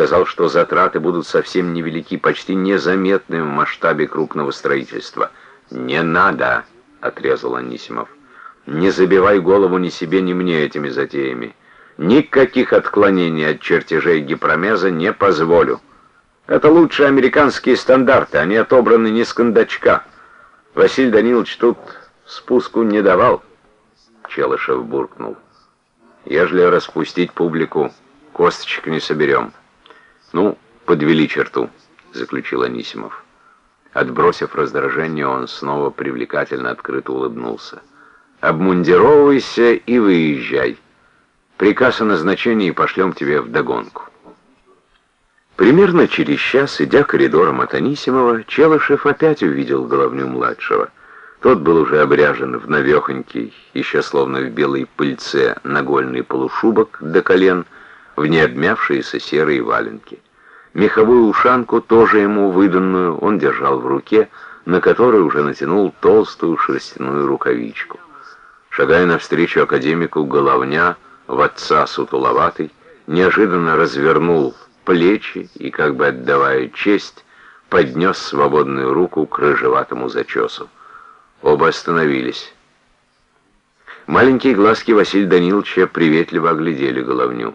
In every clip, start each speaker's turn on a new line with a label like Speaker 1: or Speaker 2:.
Speaker 1: сказал, что затраты будут совсем невелики, почти незаметны в масштабе крупного строительства. «Не надо!» — отрезал Анисимов. «Не забивай голову ни себе, ни мне этими затеями. Никаких отклонений от чертежей гипромеза не позволю. Это лучшие американские стандарты, они отобраны не с кондачка. Василий Данилович тут спуску не давал». Челышев буркнул. «Ежели распустить публику, косточек не соберем». «Ну, подвели черту», — заключил Анисимов. Отбросив раздражение, он снова привлекательно открыто улыбнулся. «Обмундировывайся и выезжай. Приказ о назначении пошлем тебе вдогонку». Примерно через час, идя коридором от Анисимова, Челышев опять увидел головню-младшего. Тот был уже обряжен в навехонький, еще словно в белой пыльце, нагольный полушубок до колен — в необмявшиеся серые валенки. Меховую ушанку, тоже ему выданную, он держал в руке, на которой уже натянул толстую шерстяную рукавичку. Шагая навстречу академику Головня, в отца сутуловатый, неожиданно развернул плечи и, как бы отдавая честь, поднес свободную руку к рыжеватому зачесу. Оба остановились. Маленькие глазки Василия Даниловича приветливо оглядели головню.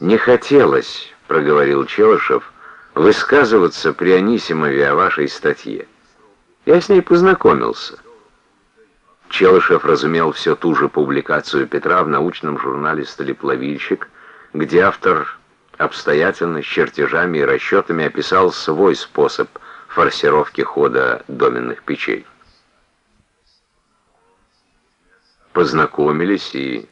Speaker 1: «Не хотелось», — проговорил Челышев, — «высказываться при Анисимове о вашей статье. Я с ней познакомился». Челышев разумел всю ту же публикацию Петра в научном журнале «Столеплавильщик», где автор обстоятельно, с чертежами и расчетами описал свой способ форсировки хода доменных печей. Познакомились и,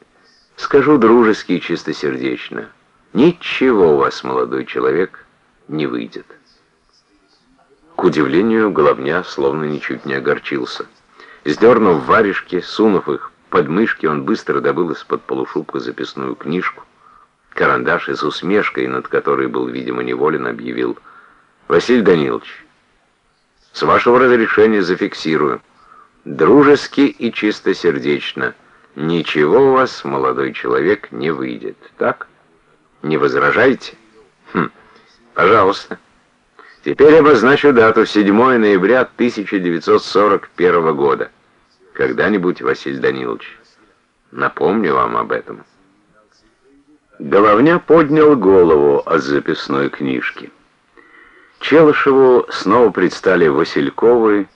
Speaker 1: скажу дружески и чистосердечно, Ничего у вас, молодой человек, не выйдет. К удивлению, головня словно ничуть не огорчился. Сдернув варежки, сунув их под мышки, он быстро добыл из-под полушубка записную книжку. Карандаш с усмешкой, над которой был, видимо, неволен, объявил «Василий Данилович, с вашего разрешения зафиксирую. Дружески и чистосердечно. Ничего у вас, молодой человек, не выйдет. Так?» Не возражаете? Хм, пожалуйста. Теперь обозначу дату 7 ноября 1941 года. Когда-нибудь, Василий Данилович, напомню вам об этом. Головня поднял голову от записной книжки. Челышеву снова предстали Васильковы,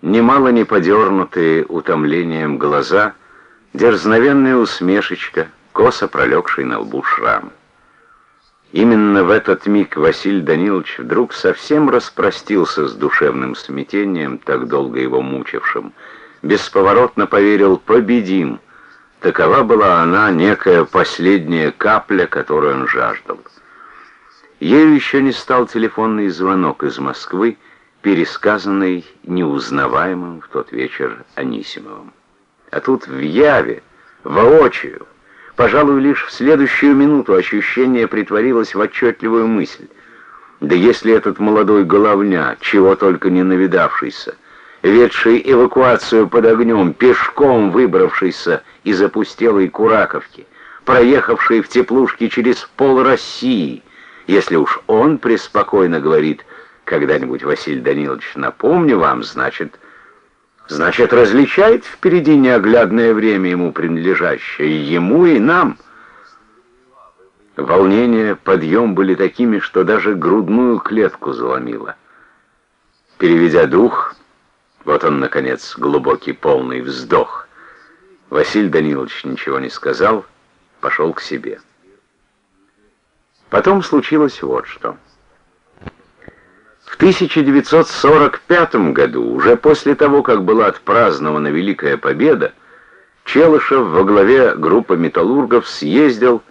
Speaker 1: немало не подернутые утомлением глаза, дерзновенная усмешечка, косо пролегший на лбу шрам. Именно в этот миг Василий Данилович вдруг совсем распростился с душевным смятением, так долго его мучившим. Бесповоротно поверил «победим». Такова была она, некая последняя капля, которую он жаждал. Ею еще не стал телефонный звонок из Москвы, пересказанный неузнаваемым в тот вечер Анисимовым. А тут в Яве, воочию, Пожалуй, лишь в следующую минуту ощущение притворилось в отчетливую мысль. Да если этот молодой головня, чего только не навидавшийся, ведший эвакуацию под огнем, пешком выбравшийся из опустелой Кураковки, проехавший в теплушке через пол России, если уж он преспокойно говорит, когда-нибудь, Василий Данилович, напомню вам, значит, Значит, различает впереди неоглядное время ему принадлежащее, ему и нам. Волнение, подъем были такими, что даже грудную клетку заломило. Переведя дух, вот он, наконец, глубокий полный вздох. Василий Данилович ничего не сказал, пошел к себе. Потом случилось вот что. В 1945 году, уже после того, как была отпразднована Великая Победа, Челышев во главе группы металлургов съездил,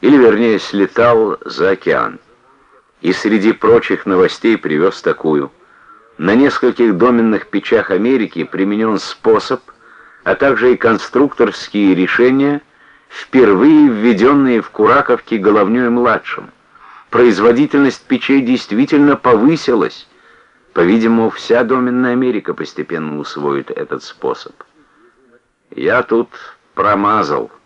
Speaker 1: или вернее слетал за океан. И среди прочих новостей привез такую. На нескольких доменных печах Америки применен способ, а также и конструкторские решения, впервые введенные в Кураковке Головнёй-младшим производительность печей действительно повысилась. По-видимому, вся доменная Америка постепенно усвоит этот способ. Я тут промазал.